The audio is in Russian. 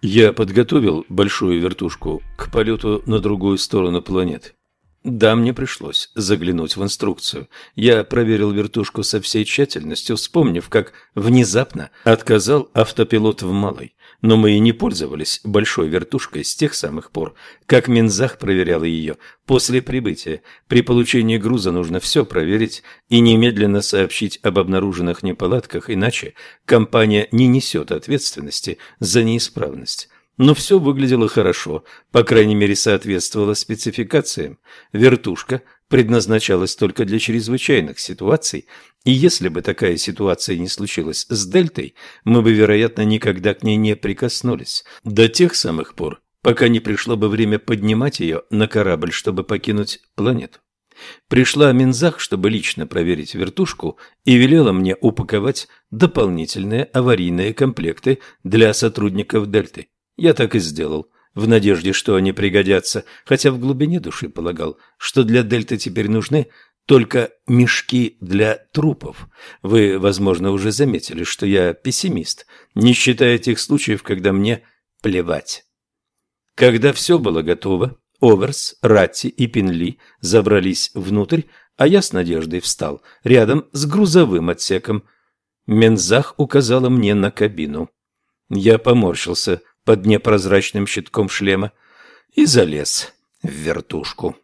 Я подготовил большую вертушку к полету на другую сторону планеты. Да, мне пришлось заглянуть в инструкцию. Я проверил вертушку со всей тщательностью, вспомнив, как внезапно отказал автопилот в малой. Но мы и не пользовались большой вертушкой с тех самых пор, как Минзах проверял ее после прибытия. При получении груза нужно все проверить и немедленно сообщить об обнаруженных неполадках, иначе компания не несет ответственности за неисправность. Но все выглядело хорошо, по крайней мере соответствовало спецификациям. Вертушка предназначалась только для чрезвычайных ситуаций, и если бы такая ситуация не случилась с Дельтой, мы бы, вероятно, никогда к ней не прикоснулись. До тех самых пор, пока не пришло бы время поднимать ее на корабль, чтобы покинуть планету. Пришла Минзах, чтобы лично проверить вертушку, и велела мне упаковать дополнительные аварийные комплекты для сотрудников Дельты. Я так и сделал, в надежде, что они пригодятся, хотя в глубине души полагал, что для Дельты теперь нужны только мешки для трупов. Вы, возможно, уже заметили, что я пессимист, не считая тех случаев, когда мне плевать. Когда все было готово, Оверс, Ратти и Пинли забрались внутрь, а я с надеждой встал рядом с грузовым отсеком. Мензах указала мне на кабину. Я поморщился под непрозрачным щитком шлема и залез в вертушку.